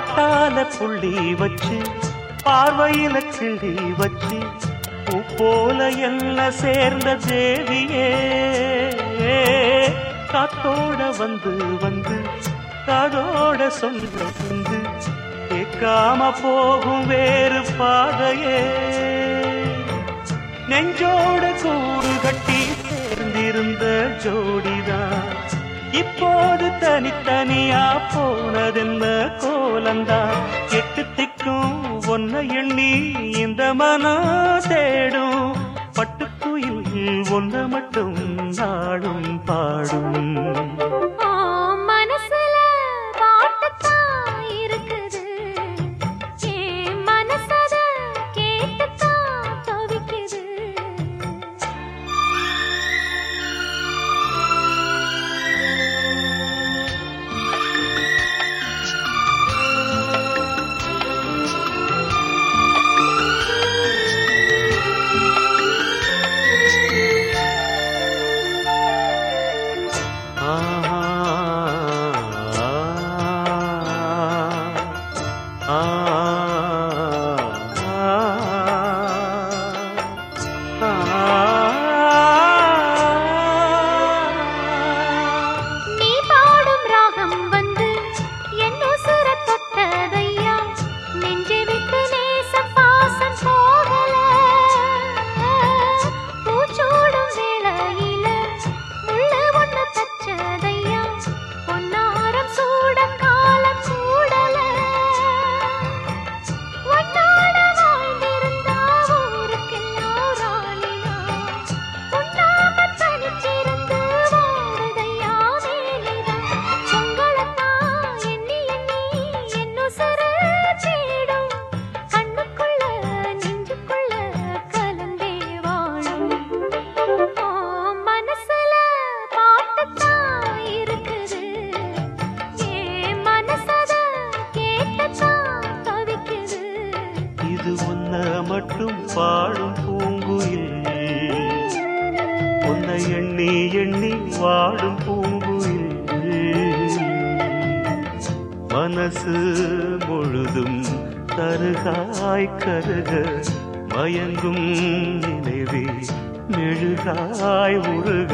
பாட்டால புள்ளி வச்சு பார்வையில கிள்ளி வச்சு போல என்ன சேர்ந்த தேவியே. காத்தோட வந்து வந்து காதோட சொல்ல வந்து கேட்காம போகும் வேறு பாதையே. நெஞ்சோட கூடு கட்டி சேர்ந்திருந்த ஜோடிதான் இப்போது தனித்தனியா போனதென்ன கோலந்தான் எட்டு திக்கும் ஒன்ன எண்ணி இந்த மனம் தேடும். பட்டுக்குயில் ஒன்ன மட்டும் நாடும் பாடும். எண்ணி எண்ணி வாடும் பூங்குயில். மனசு முழுதும் தருகாய் கருக மயங்கும் நினைவே மெழுகாய் உருக.